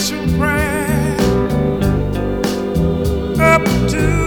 special prayer up to